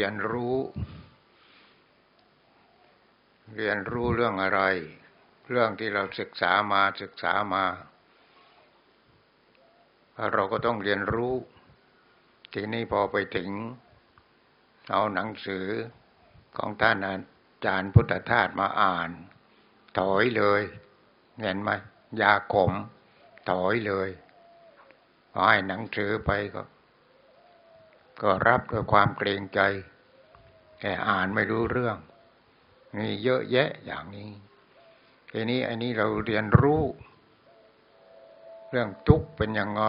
ชีวิตคือการเรียนรู้ เรียนรู้เรื่องอะไร เรื่องที่เราศึกษามาศึกษามา เราก็ต้องเรียนรู้ ทีนี้พอไปถึง เอาหนังสือของท่านอาจารย์พุทธทาสมาอ่าน ถอยเลยเห็นไหมยาขม ถอยเลยพอให้หนังสือไปก็ก็รับด้วยความเกรงใจ แต่อ่านไม่รู้เรื่องมีเยอะแยะอย่างนี้ทีนี้อันนี้เราเรียนรู้ เรื่องทุกข์เป็นยังไง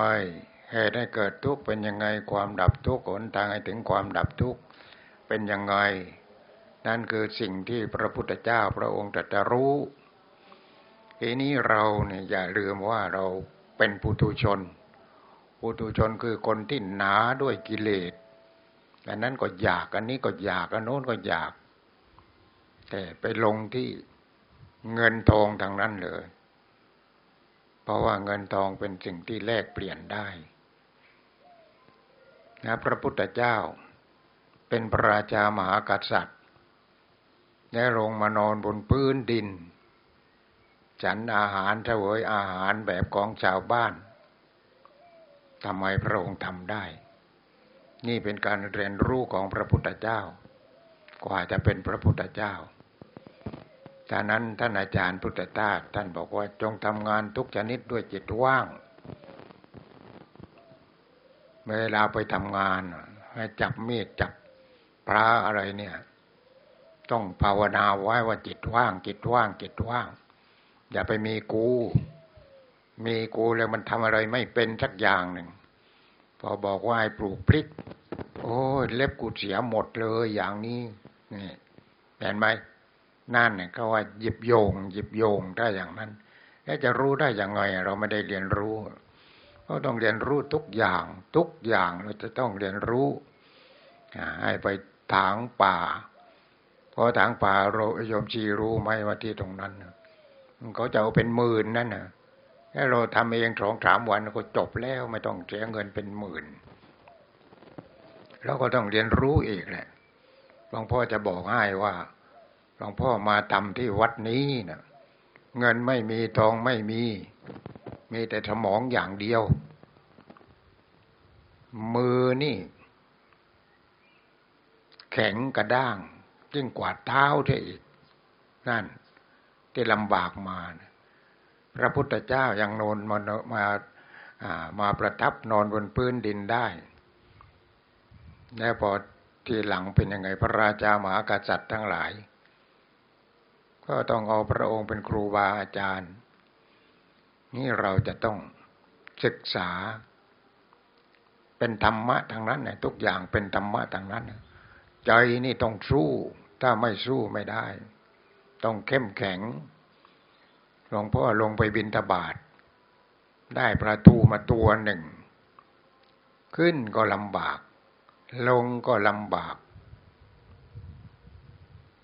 เหตุให้เกิดทุกข์เป็นยังไงความดับทุกข์หนทางให้ถึงความดับทุกข์เป็นยังไง นั่นคือสิ่งที่พระพุทธเจ้าพระองค์ตรัสรู้ทีนี้เราเนี่ยอย่าลืมว่าเราเป็นปุถุชน ปุถุชนคือคนที่หนาด้วยกิเลส อันนั้นก็อยาก อันนี้ก็อยาก อันโน้นก็อยาก แต่ไปลงที่เงินทองทางนั้นเลย เพราะว่าเงินทองเป็นสิ่งที่แลกเปลี่ยนได้นะพระพุทธเจ้า เป็นพระราชามหากษัตริย์ ได้ลงมานอนบนพื้นดิน ฉันอาหารเฉวยอาหารแบบของชาวบ้านทำไมพระองค์ทำได้ นี่เป็นการเรียนรู้ของพระพุทธเจ้า กว่าจะเป็นพระพุทธเจ้าจากนั้นท่านอาจารย์พุทธทาสท่านบอกว่าจงทำงานทุกชนิดด้วยจิตว่าง เวลาไปทำงาน ให้จับมีดจับพระอะไรเนี่ย ต้องภาวนาไว้ว่าจิตว่าง จิตว่าง จิตว่าง อย่าไปมีกู มีกูแล้วมันทำอะไรไม่เป็นสักอย่างหนึ่ง พอบอกว่าให้ปลูกพริก โอ้ยเล็บกูเสียหมดเลยอย่างนี้นี่เห็นไหมนั่นเนี่ยเขาว่าหยิบโยง หยิบโยงได้อย่างนั้น แล้วจะรู้ได้อย่างไง เราไม่ได้เรียนรู้ก็ต้องเรียนรู้ทุกอย่าง ทุกอย่างเราจะต้องเรียนรู้ให้ไปถางป่าพอถางป่าเราโยมชีรู้ไหมว่าที่ตรงนั้นเขาจะเอาเป็นหมื่นนั่นนะ ถ้าเราทำเองสองสามวันก็จบแล้วไม่ต้องเสียเงินเป็นหมื่นเราก็ต้องเรียนรู้อีกแหละหลวงพ่อจะบอกให้ว่าหลวงพ่อมาทำที่วัดนี้นะเงินไม่มีทองไม่มี มีแต่สมองอย่างเดียว มือนี่ แข็งกระด้างยิ่งกว่าเท้าเท่อีก นั่นที่ลำบากมานะ พระพุทธเจ้ายังนอนมามามาประทับนอนบนพื้นดินได้แล้วพอทีหลังเป็นยังไงพระราชามหากษัตริย์ทั้งหลาย ก็ต้องเอาพระองค์เป็นครูบาอาจารย์ นี่เราจะต้องศึกษา เป็นธรรมะทางนั้นเนี่ยทุกอย่างเป็นธรรมะทางนั้นใจนี่ต้องสู้ ถ้าไม่สู้ไม่ได้ ต้องเข้มแข็ง หลวงพ่อลงไปบินทบาทได้ประตูมาตัวหนึ่ง ขึ้นก็ลำบาก ลงก็ลำบาก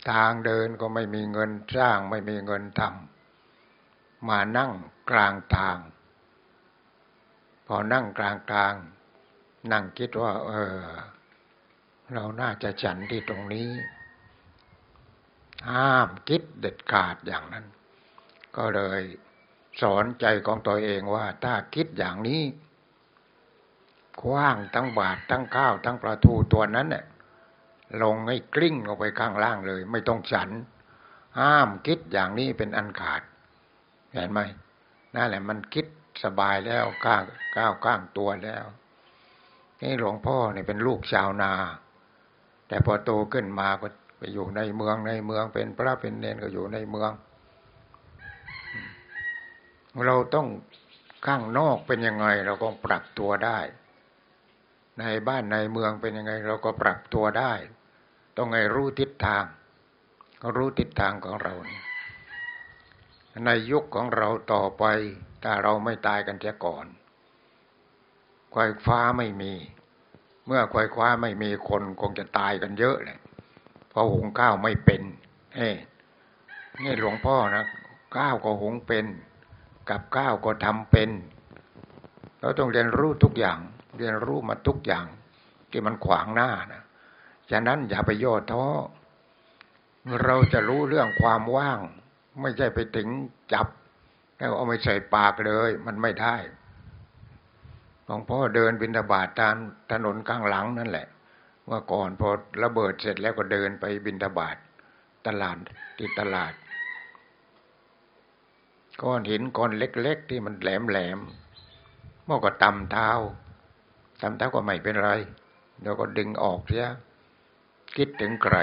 ทางเดินก็ไม่มีเงินสร้างไม่มีเงินทำมานั่งกลางทาง พอนั่งกลางกลาง นั่งคิดว่า เออ เราน่าจะฉันที่ตรงนี้ ห้ามคิดเด็ดขาดอย่างนั้น ก็เลยสอนใจของตัวเองว่า ถ้าคิดอย่างนี้คว้างทั้งบาททั้งข้าวทั้งปลาทูตัวนั้นเนี่ยลงให้กลิ้งลงไปข้างล่างเลย ไม่ต้องฉัน ห้ามคิดอย่างนี้เป็นอันขาด เห็นไหมนั่นแหละมันคิดสบายแล้วก้าวก้าวข้างตัวแล้วนี่หลวงพ่อเนี่ยเป็นลูกชาวนา แต่พอโตขึ้นมาก็ไปอยู่ในเมืองในเมืองเป็นพระเป็นเนนก็อยู่ในเมือง เราต้องข้างนอกเป็นยังไง เราก็ปรับตัวได้ ในบ้านในเมืองเป็นยังไง เราก็ปรับตัวได้ ต้องไงรู้ทิศทาง ก็รู้ทิศทางของเรา ในยุคของเราต่อไปถ้าเราไม่ตายกันเสียก่อนควายฟ้าไม่มี เมื่อควายฟ้าไม่มีคนคงจะตายกันเยอะเลยเพราะหุงข้าวไม่เป็นเฮ้นี่หลวงพ่อนะข้าวก็หุงเป็น กับข้าวก็ทำเป็น เราต้องเรียนรู้ทุกอย่าง เรียนรู้มาทุกอย่าง ที่มันขวางหน้านะฉะนั้นอย่าไปย่อท้อเราจะรู้เรื่องความว่าง ไม่ใช่ไปถึงจับ แล้วเอาไปใส่ปากเลย มันไม่ได้หลวงพ่อเดินบินทบาทตามถนนข้างหลังนั่นแหละ ว่าก่อนพอระเบิดเสร็จแล้วก็เดินไปบินทบาทตลาดที่ตลาด ก้อนหินก้อนเล็ก ๆ ที่มันแหลมๆเมื่อก็ตำเท้าตำเท้าก็ไม่เป็นไรเดี๋ยวก็ดึงออกเสียคิดถึงใคร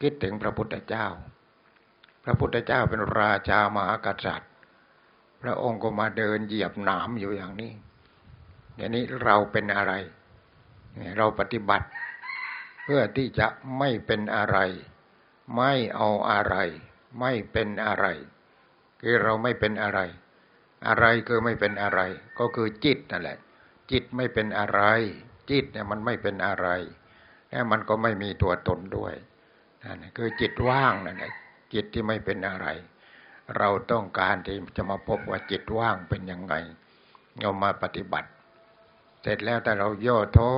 คิดถึงพระพุทธเจ้า พระพุทธเจ้าเป็นราชามหากษัตริย์ พระองค์ก็มาเดินเหยียบหนามอยู่อย่างนี้เดี๋ยวนี้เราเป็นอะไร เราปฏิบัติ เพื่อที่จะไม่เป็นอะไร ไม่เอาอะไร ไม่เป็นอะไร คือเราไม่เป็นอะไร อะไรคือไม่เป็นอะไร ก็คือจิตนั่นแหละ จิตไม่เป็นอะไร จิตเนี่ยมันไม่เป็นอะไร แล้วมันก็ไม่มีตัวตนด้วยนั่นคือจิตว่างนั่นแหละจิตที่ไม่เป็นอะไร เราต้องการที่จะมาพบว่าจิตว่างเป็นยังไงเรามาปฏิบัติ เสร็จแล้วแต่เราย่อท้อ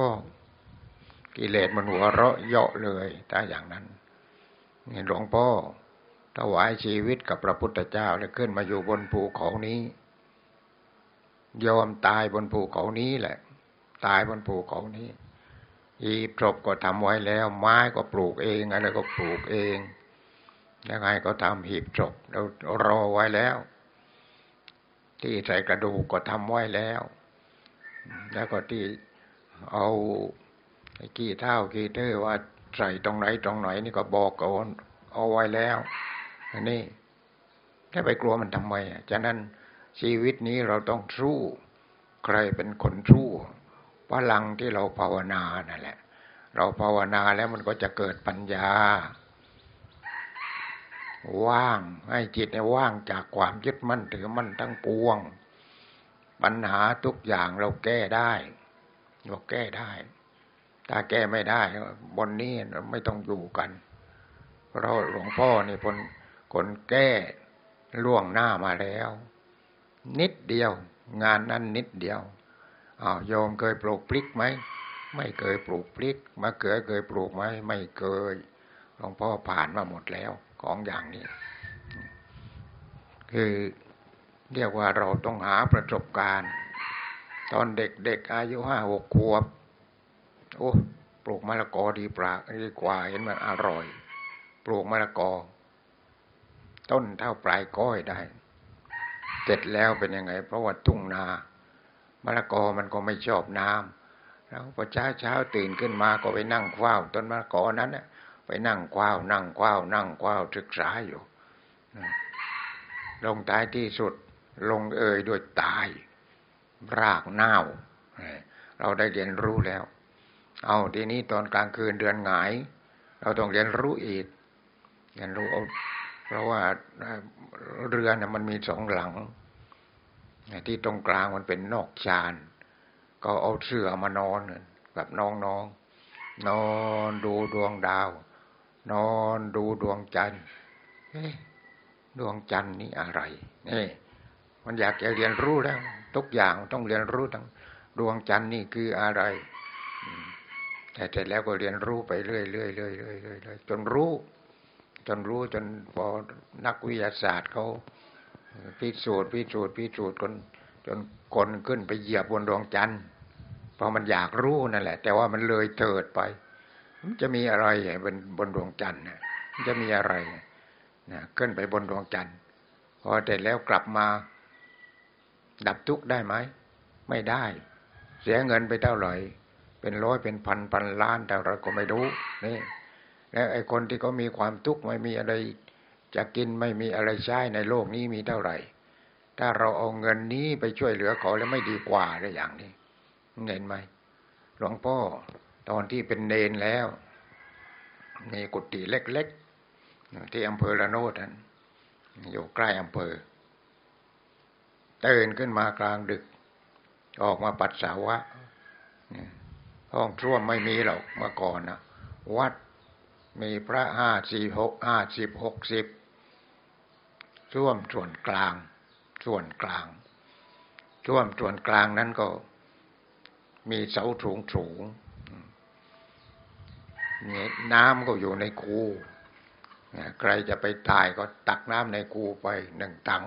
กิเลสมันหัวเราะเยาะเลยถ้าอย่างนั้นนี่หลวงพ่อ ถวายชีวิตกับพระพุทธเจ้าแล้วขึ้นมาอยู่บนภูเขานี้ ยอมตายบนภูเขานี้แหละ ตายบนภูเขานี้ อีพรบก็ทำไว้แล้ว ไม้ก็ปลูกเองอะไรก็ปลูกเองยังไงก็ทำหีบศพเรารอไว้แล้ว ที่ใส่กระดูกก็ทำไว้แล้ว แล้วก็ที่เอากี้เท่ากี้เท่ว่าใส่ตรงไหนตรงไหนนี่ก็บอกก่อนเอาไว้แล้ว อันนี้แค่ไปกลัวมันทำไมอะฉะนั้นชีวิตนี้เราต้องสู้ ใครเป็นคนสู้พลังที่เราภาวนานั่นแหละ เราภาวนาแล้วมันก็จะเกิดปัญญา ว่างให้จิตเนี่ยว่างจากความยึดมั่นถือมั่นทั้งปวง ปัญหาทุกอย่างเราแก้ได้ เราแก้ได้ ถ้าแก้ไม่ได้บนนี้ไม่ต้องอยู่กัน เราหลวงพ่อนี่คน คนแก้ล่วงหน้ามาแล้ว นิดเดียว งานนั้นนิดเดียวอ้าวโยมเคยปลูกพริกไหมไม่เคยปลูกพริกมะเขือเคยปลูกไหมไม่เคยหลวงพ่อผ่านมาหมดแล้วของอย่างนี้ คือเรียกว่าเราต้องหาประสบการณ์ ตอนเด็กๆอายุห้าหกขวบ โอ้ปลูกมะละกอดีปลาดีกว่าเห็นมันอร่อย ปลูกมะละกอ ต้นเท่าปลายก้อยได้ เสร็จแล้วเป็นยังไง เพราะว่าทุ่งนามะละกอมันก็ไม่ชอบน้ำแล้วพอเช้าเช้าตื่นขึ้นมาก็ไปนั่งคว้าต้นมะละกอนั้นไปนั่งคว้านั่งคว้านั่งคว้าศึกษาอยู่ลงท้ายที่สุดลงเอยด้วยตาย รากเน่า เราได้เรียนรู้แล้ว เอาทีนี้ตอนกลางคืนเดือนหงาย เราต้องเรียนรู้อีก เรียนรู้เพ ราะว่าเรือนี่ยมันมีสองหลัง ที่ตรงกลางมันเป็นนอกชาน ก็เอาเสื่อมานอนกับน้องๆนนอนดูดวงดาว นอนดูดวงจันทร์ดวงจันทร์นี่อะไรนี่มันอยากจะเรียนรู้แล้วทุกอย่างต้องเรียนรู้ทั้งดวงจันทร์นี่คืออะไรแต่เสร็จแล้วก็เรียนรู้ไปเรื่อยเรื่อยเรื่อยเรื่อยเรื่อยจนรู้ จนรู้จนพอนักวิทยาศาสตร์เขาพิสูจน์พิสูจน์พิสูจน์จนจนคนขึ้นไปเหยียบบนดวงจันทร์เพราะมันอยากรู้นั่นแหละ แต่ว่ามันเลยเถิดไป มันจะมีอะไรบนบนดวงจันทร์มันจะมีอะไรนะขึ้นไปบนดวงจันทร์พอเสร็จแล้วกลับมา ดับทุกข์ได้ไหมไม่ได้ เสียเงินไปเท่าไหร่เป็นร้อยเป็นพันพันล้านแต่เราก็ไม่รู้นี่ แล้วไอ้คนที่เขามีความทุกข์ไม่มีอะไร จะกินไม่มีอะไรใช้ในโลกนี้มีเท่าไหร่ ถ้าเราเอาเงินนี้ไปช่วยเหลือเขาแล้วไม่ดีกว่าได้อย่างนี้เห็นไหมหลวงพ่อตอนที่เป็นเนนแล้ว มีกุฏิเล็กๆ ที่อำเภอระโนดนั้นอยู่ใกล้อำเภอตื่นขึ้นมากลางดึก ออกมาปัสสาวะห้องช่วมไม่มีหรอกเมื่อก่อนนะวัด มีพระห้าสี่หกห้าสิบหกสิบช่วมส่วนกลาง ส่วนกลางช่วมส่วนกลางนั้นก็มีเสาสูงสูงเนี่ยน้ำก็อยู่ในคูใครจะไปตายก็ตักน้ำในคูไปหนึ่งถัง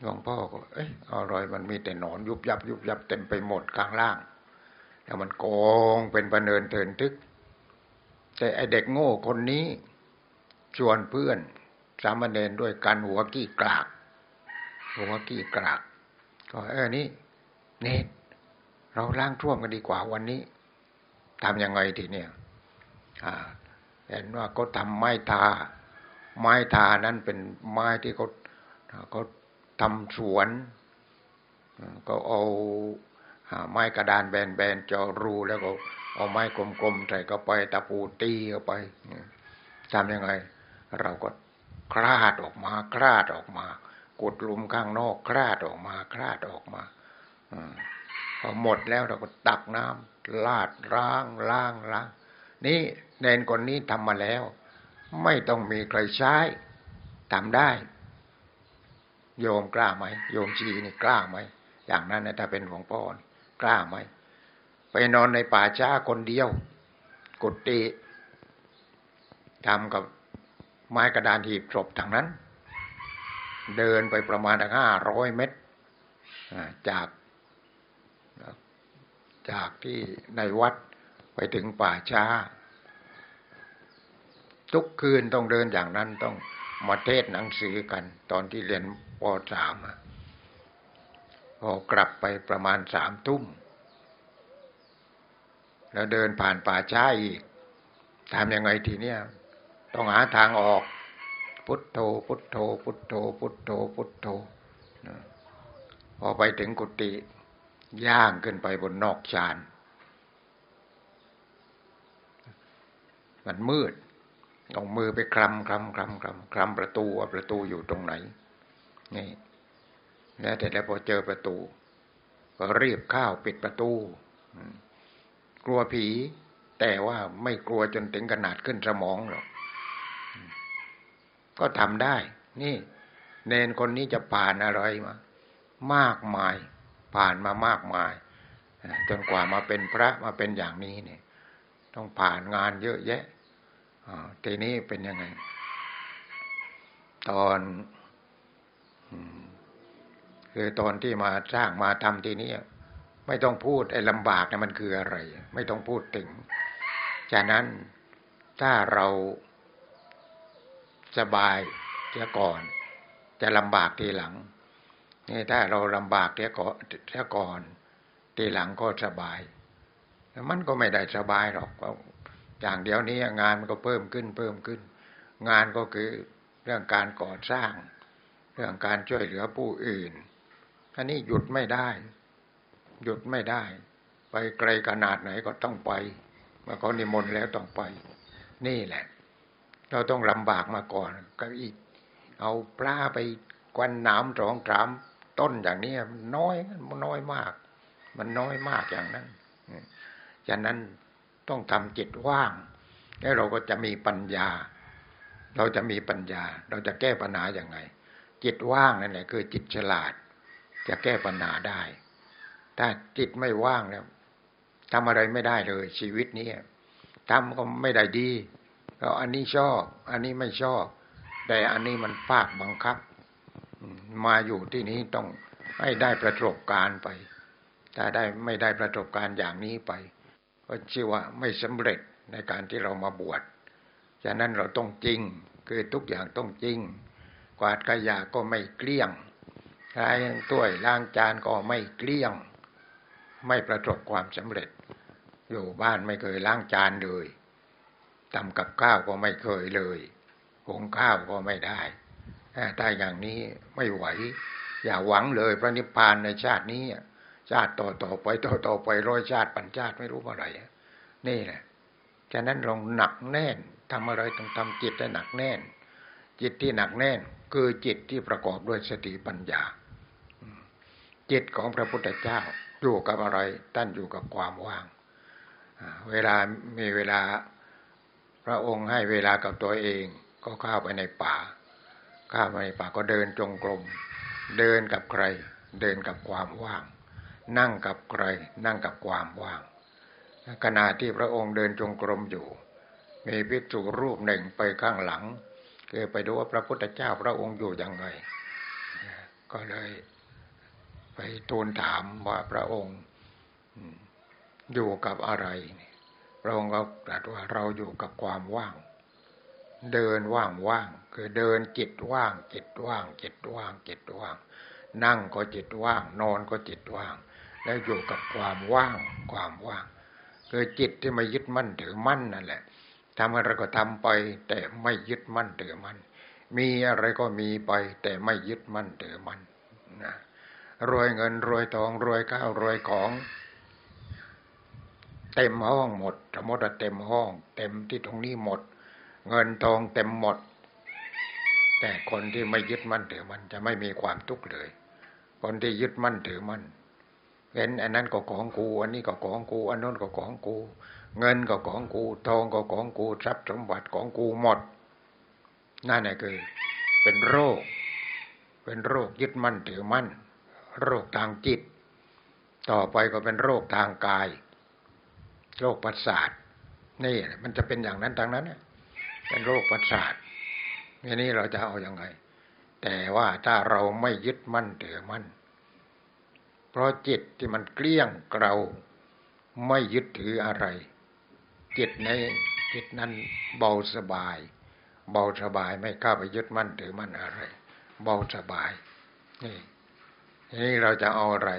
หลวงพ่อก็ เอ้ยอร่อยมันมีแต่หนอนยุบยับ ยุบยับเต็มไปหมดข้างล่าง แล้วมันโกงเป็นประเนินเทินทึก แต่ไอเด็กโง่คนนี้ชวนเพื่อนสามเณรด้วยกันหัวกี้กราก หัวกี้กราก ก็เออนี่เนตเราล้างท่วมกันดีกว่าวันนี้ทำยังไงทีเนี่ยเห็นว่าก็ทำไม้ทา ไม้ทานั้นเป็นไม้ที่เขาเขาทำสวนก็เอาไม้กระดานแบนๆจอรูแล้วก็ เอาไม้กลมๆใส่เข้าไปตะปูตีเข้าไปทำยังไง เราก็คลาดออกมาคลาดออกมา กดลุมข้างนอกคลาดออกมาคลาดออกมาพอหมดแล้วเราก็ตักน้ำลาดล้างล้างล้างนี่เนนคนนี้ทำมาแล้ว ไม่ต้องมีใครใช้ทำได้ โยมกล้าไหมโยมชีนี่กล้าไหมอย่างนั้นนะถ้าเป็นหลวงพ่อกล้าไหม ไปนอนในป่าช้าคนเดียว กุฏิทำกับไม้กระดานหีบศพทางนั้น เดินไปประมาณห้าร้อยเมตรจากจากที่ในวัดไปถึงป่าช้า ทุกคืนต้องเดินอย่างนั้นต้องมาเทศหนังสือกัน ตอนที่เรียนปสามพอกลับไปประมาณสามทุ่ม แล้วเดินผ่านป่าช้าอีกทำยังไงทีเนี้ยต้องหาทางออก พุทโธ พุทโธ พุทโธ พุทโธ พุทโธพอไปถึงกุฏิย่างขึ้นไปบนนอกชานมันมืดเอามือไปคลำคลำคลำคลำคลำประตูว่าประตูอยู่ตรงไหน นี่แล้วแต่แล้วพอเจอประตู ก็รีบข้าวปิดประตู กลัวผี แต่ว่าไม่กลัวจนถึงขนาดขึ้นสมองหรอก ก็ทำได้ นี่ เนนคนนี้จะผ่านอะไรมา มากมาย ผ่านมามากมาย จนกว่ามาเป็นพระมาเป็นอย่างนี้เนี่ย ต้องผ่านงานเยอะแยะทีนี้เป็นยังไง ตอนคือตอนที่มาสร้างมาทำทีนี้ ไม่ต้องพูดไอ้ลำบากเนี่ยมันคืออะไร ไม่ต้องพูดถึงฉะนั้นถ้าเราสบายเสียก่อน จะลำบากทีหลัง นี่ถ้าเราลำบากเสียก่อนเสียก่อนทีหลังก็สบายมันก็ไม่ได้สบายหรอกอย่างเดียวนี้งานมันก็เพิ่มขึ้นเพิ่มขึ้น งานก็คือเรื่องการก่อสร้าง เรื่องการช่วยเหลือผู้อื่นอันนี้หยุดไม่ได้ หยุดไม่ได้ ไปไกลขนาดไหนก็ต้องไปเมื่อเขานิมนต์แล้วต้องไป นี่แหละ เราต้องลำบากมาก่อน ก็อีก เอาปลาไปกวนน้ำสองสามต้นอย่างนี้น้อยนน้อยมาก มันน้อยมากอย่างนั้นฉะนั้นต้องทำจิตว่าง แล้วเราก็จะมีปัญญา เราจะมีปัญญา เราจะแก้ปัญหาอย่างไง จิตว่างนั่นแหละคือจิตฉลาด จะแก้ปัญหาได้ ถ้าจิตไม่ว่างแล้วทำอะไรไม่ได้เลย ชีวิตนี้ทำก็ไม่ได้ดีก็อันนี้ชอบ อันนี้ไม่ชอบ แต่อันนี้มันภาคบังคับ มาอยู่ที่นี้ต้องให้ได้ประสบการณ์ไป ถ้าได้ไม่ได้ประสบการณ์อย่างนี้ไป ก็ชื่อว่าไม่สำเร็จในการที่เรามาบวชฉะนั้นเราต้องจริง คือทุกอย่างต้องจริง กวาดขยะก็ไม่เกลี้ยงล้างถ้วยล้างจานก็ไม่เกลี้ยง ประสบความสำเร็จ อยู่บ้านไม่เคยล้างจานเลยทำกับข้าวก็ไม่เคยเลยหุงข้าวก็ไม่ได้ถ้าอย่างนี้ไม่ไหว อย่าหวังเลยพระนิพพานในชาตินี้ ชาติต่อต่อไปต่อต่อไปร้อยชาติปัญชาติไม่รู้เมื่อไรนี่แหละฉะนั้นลองหนักแน่นทำอะไรต้องทำจิตให้หนักแน่น จิตที่หนักแน่น คือจิตที่ประกอบด้วยสติปัญญา จิตของพระพุทธเจ้า อยู่กับอะไรท่านอยู่กับความว่าง เวลามีเวลาพระองค์ให้เวลากับตัวเอง ก็เข้าไปในป่าเข้าไปในป่าก็เดินจงกรม เดินกับใคร เดินกับความว่าง นั่งกับใคร นั่งกับความว่าง ขณะที่พระองค์เดินจงกรมอยู่ มีภิกษุรูปหนึ่งไปข้างหลังคือไปดูว่าพระพุทธเจ้าพระองค์อยู่ยังไง ก็เลย ไปทูลถามว่าพระองค์อยู่กับอะไร พระองค์ก็ตรัสว่าเราอยู่กับความว่าง เดินว่างว่างคือเดินจิตว่าง จิตว่าง จิตว่าง จิตว่าง นั่งก็จิตว่าง นอนก็จิตว่าง แล้วอยู่กับความว่าง ความว่าง คือจิตที่ไม่ยึดมั่นถือมั่นนั่นแหละทำอะไรก็ทำไป แต่ไม่ยึดมั่นถือมั่นมีอะไรก็มีไป แต่ไม่ยึดมั่นถือมั่น รวยเงินรวยทองรวยข้าวรวยของ เต็มห้องหมดสมมติว่าเต็มห้อง เต็มที่ตรงนี้หมด เงินทองเต็มหมด แต่คนที่ไม่ยึดมั่นถือมันจะไม่มีความทุกข์เลย คนที่ยึดมั่นถือมันเห็นอันนั้นก็ของกูอันนี้ก็ของกูอันนั้นก็ของกู เงินก็ของกู ทองก็ของกูทรัพย์สมบัติของกูหมดนั่นแหละคือ เป็นโรค เป็นโรคยึดมั่นถือมั่น โรคทางจิต ต่อไปก็เป็นโรคทางกาย โรคประสาทนี่มันจะเป็นอย่างนั้นทางนั้นเป็นโรคประสาทนี่เราจะเอาอยัางไง แต่ว่าถ้าเราไม่ยึดมั่นถือมั่นเพราะจิตที่มันเกลี้ยงเกลาไม่ยึดถืออะไร จิตในจิตนั้นเบาสบาย เบาสบายไม่เข้าไปยึดมั่นถือมั่นอะไร เบาสบายนี่ นี่เราจะเอาอะไร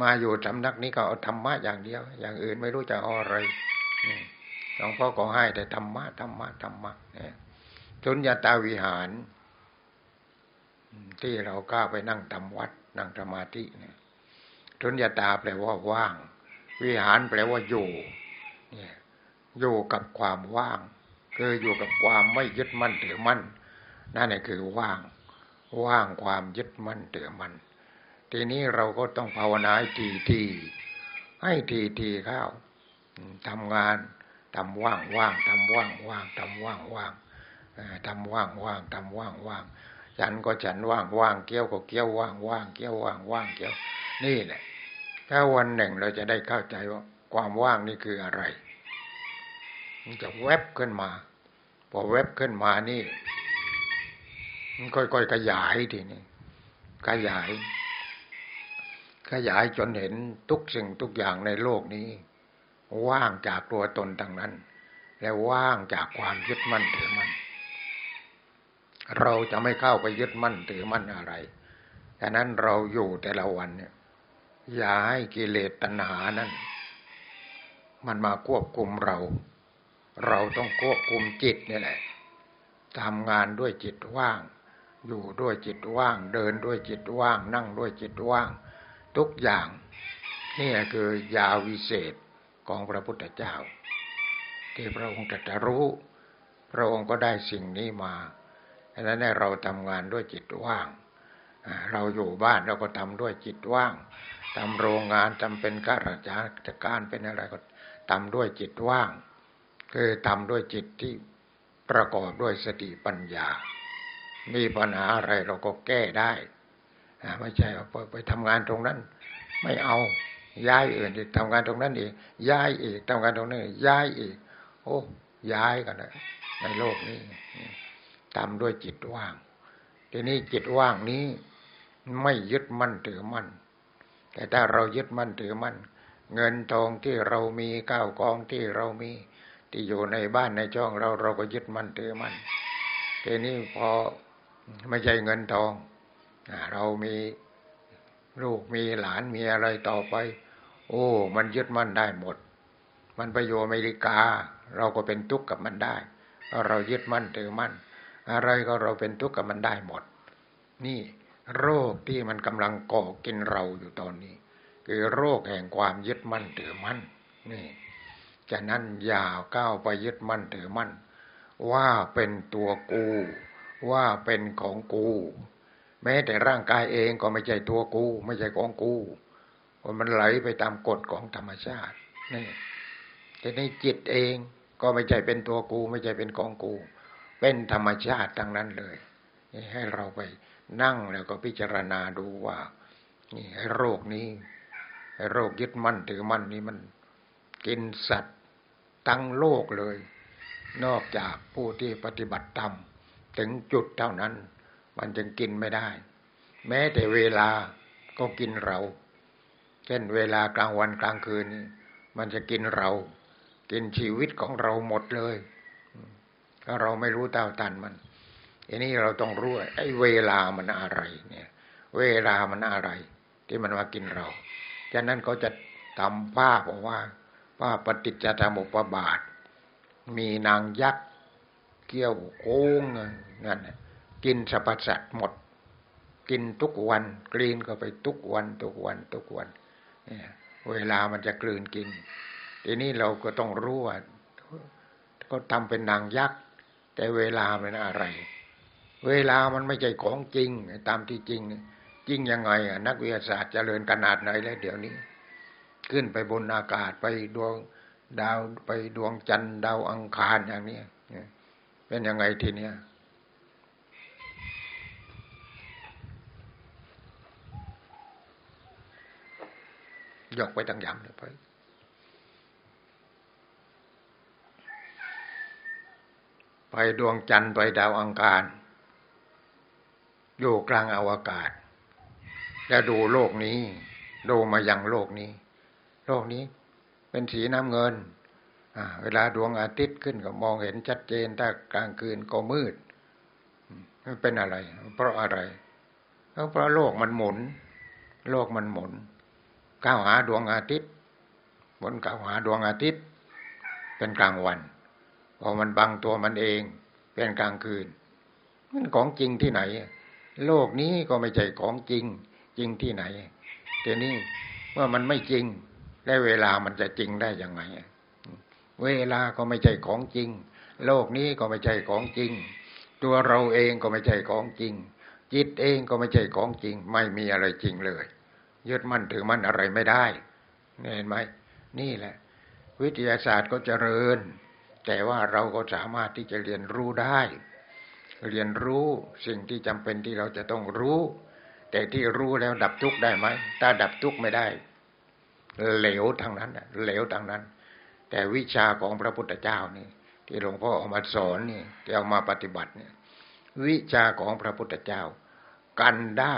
มาอยู่สำนักนี้ก็เอาธรรมะอย่างเดียว อย่างอื่นไม่รู้จะเอาอะไรหลวงพ่อก็ให้แต่ธรรมะธรรมะธรรมะเนี่ยจนยาตาวิหาร ที่เราก้าไปนั่งทำวัด นั่งสมาธิเนี่ยสุญญตาแปลว่าว่าง วิหารแปลว่าอยู่เนี่ยอยู่กับความว่าง คืออยู่กับความไม่ยึดมั่นถือมั่นนั่นแหละคือว่าง ว่างความยึดมั่นถือมั่น ทีนี้เราก็ต้องภาวนาให้ทีทีให้ทีทีเข้าทำงานทำว่างว่างทำว่างว่างทำว่างว่างทำว่างว่างทำว่างว่างฉันก็ฉันว่างว่างเกี้ยวก็เกี้ยวว่างว่างเกี้ยวว่างว่างเกี้ยว นี่แหละถ้าวันหนึ่งเราจะได้เข้าใจว่าความว่างนี่คืออะไร มันจะแวบขึ้นมา พอแวบขึ้นมานี่มันค่อยๆขยายทีนี้ขยาย ขยายจนเห็นทุกสิ่งทุกอย่างในโลกนี้ ว่างจากตัวตนทั้งนั้น และว่างจากความยึดมั่นถือมั่นเราจะไม่เข้าไปยึดมั่นถือมั่นอะไรดังนั้นเราอยู่แต่ละวันเนี่ยอย่าให้กิเลสตัณหานั้น มันมาควบคุมเรา เราต้องควบคุมจิตนี่แหละทำงานด้วยจิตว่าง อยู่ด้วยจิตว่าง เดินด้วยจิตว่าง นั่งด้วยจิตว่าง ทุกอย่าง นี่คือยาวิเศษของพระพุทธเจ้า ที่พระองค์ตรัสรู้ พระองค์ก็ได้สิ่งนี้มาดังนั้นเราทำงานด้วยจิตว่าง เราอยู่บ้านเราก็ทำด้วยจิตว่างทำโรงงานจำเป็นข้าราชการเป็นอะไรก็ทำด้วยจิตว่าง คือทำด้วยจิตที่ประกอบด้วยสติปัญญา มีปัญหาอะไรเราก็แก้ได้ ไม่ใช่ไปไปทำงานตรงนั้น ไม่เอาย้ายอื่นอีกทำงานตรงนั้นอีกย้ายอีกทำงานตรงนี้ย้ายอีก โอ้ย้ายกันนะในโลกนี้ทำด้วยจิตว่าง ทีนี้จิตว่างนี้ไม่ยึดมั่นถือมั่น แต่ถ้าเรายึดมั่นถือมั่น เงินทองที่เรามีก้าวกองที่เรามี ที่อยู่ในบ้านในช่องเราเราก็ยึดมั่นถือมั่นทีนี้พอไม่ใช่เงินทอง เรามีลูกมีหลานมีอะไรต่อไป โอ้ มันยึดมั่นได้หมด มันไปอยู่อเมริกา เราก็เป็นทุกข์กับมันได้เพราะเรายึดมั่นถือมั่น อะไรก็เราเป็นทุกข์กับมันได้หมด นี่โรคที่มันกำลังก่อกินเราอยู่ตอนนี้ คือโรคแห่งความยึดมั่นถือมั่นนี่จะนั้นอย่าก้าวไปยึดมั่นถือมั่น ว่าเป็นตัวกู ว่าเป็นของกู แม้แต่ร่างกายเองก็ไม่ใช่ตัวกู ไม่ใช่ของกูมันไหลไปตามกฎของธรรมชาตินี่แต่ในจิตเองก็ไม่ใช่เป็นตัวกู ไม่ใช่เป็นของกู เป็นธรรมชาติทั้งนั้นเลยนี่ให้เราไปนั่งแล้วก็พิจารณาดูว่า นี่โรคนี้โรคยึดมั่นถือมั่นนี้มันกินสัตว์ตั้งโลกเลย นอกจากผู้ที่ปฏิบัติธรรมถึงจุดเท่านั้น มันจึงกินไม่ได้ แม้แต่เวลาก็กินเรา เช่นเวลากลางวันกลางคืน มันจะกินเรา กินชีวิตของเราหมดเลยถ้าเราไม่รู้เต้าตันมันอันนี้เราต้องรู้ไอ้เวลามันอะไร เนี่ย เวลามันอะไร ที่มันมากินเราฉะนั้นเขาจะทำภาพบอกว่าว่าปฏิจจสมุปบาท มีนางยักษ์เกี้ยวโค้งนั่น กินสรรพสัตว์หมด กินทุกวันกลืนก็ไปทุกวันทุกวันทุกวันเนี่ยเวลามันจะกลืนกิน ทีนี้เราก็ต้องรู้ว่าก็ทำเป็นนางยักษ์ แต่เวลามันอะไร เวลามันไม่ใช่ของจริง ตามที่จริง จริงยังไงนักวิทยาศาสตร์เจริญขนาดไหนแล้วเดี๋ยวนี้ ขึ้นไปบนอากาศไปดวงดาวไปดวงจันทร์ดาวอังคารอย่างนี้เป็นยังไงทีเนี้ย ยกไปตั้งยำเลยไปไปดวงจันทร์ไปดาวอังคาร อยู่กลางอวกาศ แล้วดูโลกนี้ ดูมายังโลกนี้ โลกนี้เป็นสีน้ำเงินเวลาดวงอาทิตย์ขึ้นก็มองเห็นชัดเจนถ้ากลางคืนก็มืด มันเป็นอะไร เพราะอะไรเพราะโลกมันหมุน โลกมันหมุน ก้าวหาดวงอาทิตย์บนก้าวหาดวงอาทิตย์ เป็นกลางวันพอมันบังตัวมันเอง เป็นกลางคืน มันของจริงที่ไหน โลกนี้ก็ไม่ใช่ของจริง จริงที่ไหนแต่นี่เมื่อมันไม่จริงและเวลามันจะจริงได้ยังไงเวลาก็ไม่ใช่ของจริง โลกนี้ก็ไม่ใช่ของจริง ตัวเราเองก็ไม่ใช่ของจริง จิตเองก็ไม่ใช่ของจริง ไม่มีอะไรจริงเลย ยึดมั่นถือมั่นอะไรไม่ได้เห็นไหมนี่แหละ วิทยาศาสตร์ก็เจริญ แต่ว่าเราก็สามารถที่จะเรียนรู้ได้ เรียนรู้สิ่งที่จำเป็นที่เราจะต้องรู้ แต่ที่รู้แล้วดับทุกข์ได้ไหมถ้าดับทุกข์ไม่ได้ เหลวทางนั้นเหลวทางนั้น แต่วิชาของพระพุทธเจ้านี่ ที่หลวงพ่อเอามาสอนนี่ที่เอามาปฏิบัติเนี่ยวิชาของพระพุทธเจ้า กันได้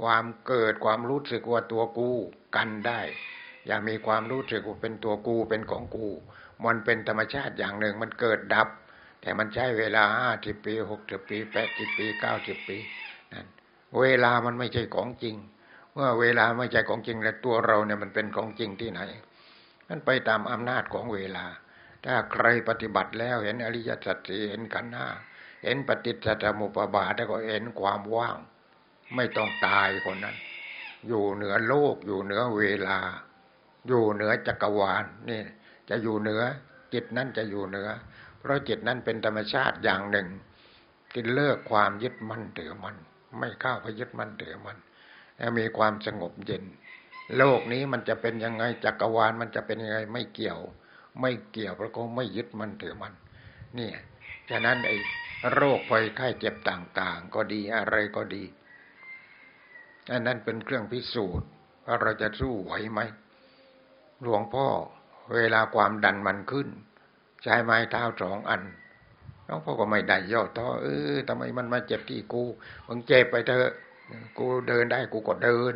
ความเกิดความรู้สึกว่าตัวกูกันได้ อย่ามีความรู้สึกว่าเป็นตัวกูเป็นของกู มันเป็นธรรมชาติอย่างหนึ่งมันเกิดดับ แต่มันใช้เวลาห้าสิบปีหกสิบปีแปดสิบปีเก้าสิบปีนั่นเวลามันไม่ใช่ของจริง เมื่อเวลาไม่ใช่ของจริงแล้วตัวเราเนี่ยมันเป็นของจริงที่ไหนนั่นไปตามอำนาจของเวลา ถ้าใครปฏิบัติแล้วเห็นอริยสัจสี่เห็นขันธ์ห้าเห็นปฏิจจสมุปบาทแล้วก็เห็นความว่าง ไม่ต้องตายคนนั้น อยู่เหนือโลก อยู่เหนือเวลา อยู่เหนือจักรวาลนี่ จะอยู่เหนือจิตนั้นจะอยู่เหนือ เพราะจิตนั้นเป็นธรรมชาติอย่างหนึ่งที่เลิกความยึดมั่นถือมัน ไม่เข้าไปยึดมั่นถือมัน แล้วมีความสงบเย็น โลกนี้มันจะเป็นยังไงจักรวาลมันจะเป็นยังไงไม่เกี่ยว ไม่เกี่ยวเพราะเขาไม่ยึดมันถือมันนี่ฉะนั้นไอ้โรคภัยไข้เจ็บต่าง ๆ ก็ดีอะไรก็ดี อันนั้นเป็นเครื่องพิสูจน์ว่าเราจะสู้ไหวไหม หลวงพ่อเวลาความดันมันขึ้น ใช้ไม้เท้าสองอันหลวงพ่อก็ไม่ได้ย่อท้อเออทำไมมันมาเจ็บที่กูมึงเจ็บไปเถอะ กูเดินได้กูก็เดิน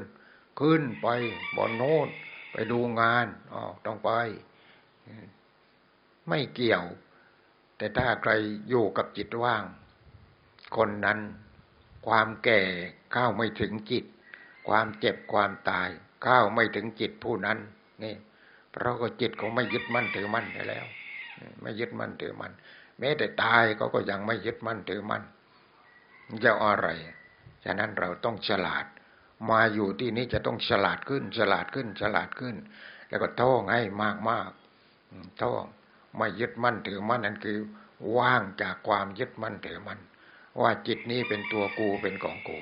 ขึ้นไปบนโน้นไปดูงานอ๋อต้องไป ไม่เกี่ยว แต่ถ้าใครอยู่กับจิตว่าง คนนั้นความแก่เข้าไม่ถึงจิต ความเจ็บความตายเข้าวไม่ถึงจิตผู้นั้นนี่เพราะก็จิตเขาไม่ยึดมั่นถือมั่นไปแล้ว ไม่ยึดมั่นถือมั่นแม้แต่ตายเขาก็ยังไม่ยึดมั่นถือมั่นจะอะไรฉะนั้นเราต้องฉลาด มาอยู่ที่นี้จะต้องฉลาดขึ้น ฉลาดขึ้น ฉลาดขึ้น แล้วก็ท่องให้มากมากท่องไม่ยึดมั่นถือมั่นนั่นคือ ว่างจากความยึดมั่นถือมั่นว่าจิตนี้เป็นตัวกูเป็นของกู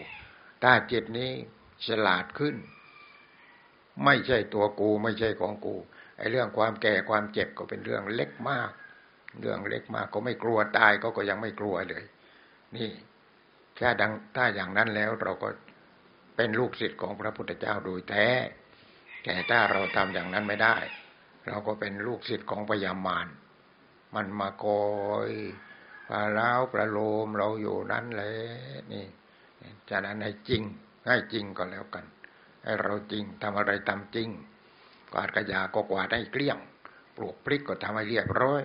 ถ้าจิตนี้ ฉลาดขึ้น ไม่ใช่ตัวกูไม่ใช่ของกูไอ้เรื่องความแก่ความเจ็บก็เป็นเรื่องเล็กมาก เรื่องเล็กมากก็ไม่กลัวตายก็ก็ยังไม่กลัวเลย นี่ถ้าดังถ้าอย่างนั้นแล้วเราก็เป็นลูกศิษย์ของพระพุทธเจ้าโดยแท้ แต่ถ้าเราทำอย่างนั้นไม่ได้ เราก็เป็นลูกศิษย์ของพยามารมันมาคอยปลาล้าประโลมเราอยู่นั้นแหละนี่จะนั้นให้จริง ให้จริงก็แล้วกัน ให้เราจริงทำอะไรทำจริง กวาดกระยาก็กวาดให้เกลี้ยง ปลูกพริกก็ทำให้เรียบร้อย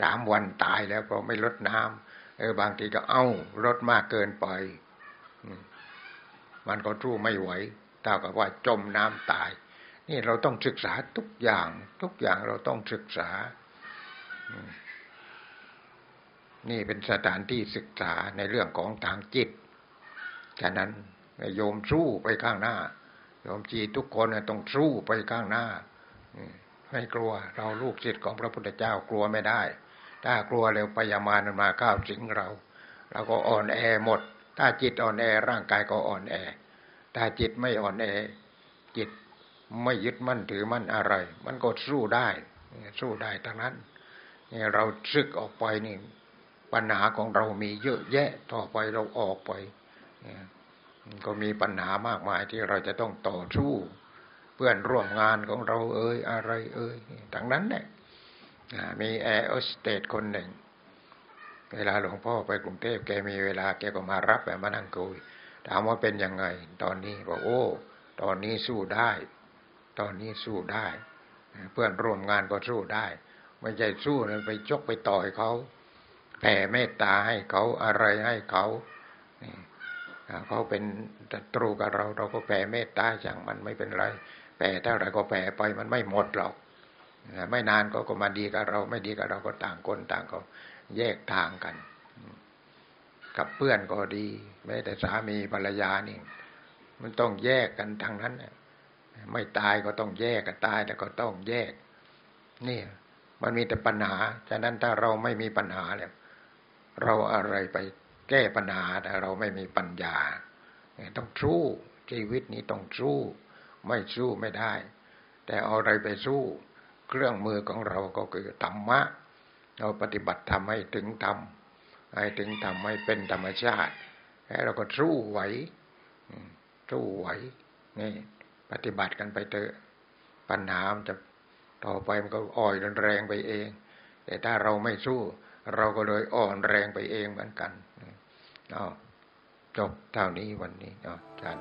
สามวันตายแล้วเพราะไม่ลดน้ำเออบางทีก็เอาลดมากเกินไป มันก็สู้ไม่ไหวเท่ากับว่าจมน้ำตาย นี่เราต้องศึกษาทุกอย่าง ทุกอย่างเราต้องศึกษา นี่เป็นสถานที่ศึกษาในเรื่องของทางจิตฉะนั้น โยมสู้ไปข้างหน้า โยมจีทุกคนต้องสู้ไปข้างหน้าไม่กลัว เราลูกศิษย์ของพระพุทธเจ้ากลัวไม่ได้ ถ้ากลัวเร็วพยามามันมาก้าวสิงเรา เราก็อ่อนแอหมด ถ้าจิตอ่อนแอร่างกายก็อ่อนแอ ถ้าจิตไม่อ่อนแอ จิตไม่ยึดมั่นถือมั่นอะไร มันก็สู้ได้สู้ได้ทั้งนั้นนี่เราซึกออกไปนี่ปัญหาของเรามีเยอะแยะต่อไปเราออกไป ก็มีปัญหามากมายที่เราจะต้องต่อสู้ เพื่อนร่วมงานของเราเอ่ยอะไรเอ่ยทั้งนั้นเนี่ยมีแอร์อสเตดคนหนึ่ง เวลาหลวงพ่อไปกรุงเทพแกมีเวลาแกก็มารับแบบมานั่งคุยถามว่าเป็นยังไง ตอนนี้บอกโอ้ ตอนนี้สู้ได้ ตอนนี้สู้ได้ เพื่อนร่วมงานก็สู้ได้ไม่ใช่สู้นไปจกไปต่อยเขาแผ่เมตตาให้เขาอะไรให้เขา เขาเป็นศัตรูกับเราเราก็แผ่เมตตาจังมันไม่เป็นไรแผ่เท่าไรก็แผ่ไปมันไม่หมดหรอกไม่นานก็ก็มาดีกับเรา ไม่ดีกับเราก็ต่างคนต่างก็แยกทางกัน กับเพื่อนก็ดีแม้แต่สามีภรรยานี่ มันต้องแยกกันทางนั้นไม่ตายก็ต้องแยกกันตายแต่ก็ต้องแยกนี่มันมีแต่ปัญหา ฉะนั้นถ้าเราไม่มีปัญหาแล้ว เราอะไรไป ก้ปัญหาแต่เราไม่มีปัญญา ต้องสู้ชีวิตนี้ต้องสู้ไม่สู้ไม่ได้ แต่เอาอะไรไปสู้ เครื่องมือของเราก็คือธรรมะ เราปฏิบัติทำให้ถึงธรรมให้ถึงทำให้เป็นธรรมชาติแล้วเราก็สู้ไหวสู้ไหวนี่ปฏิบัติกันไปเถอะปัญหามันจะต่อไปมันก็อ่อยแรงไปเอง แต่ถ้าเราไม่สู้ เราก็เลยอ่อนแรงไปเองเหมือนกัน อ๋อจบเท่านี้วันนี้อ๋อจัน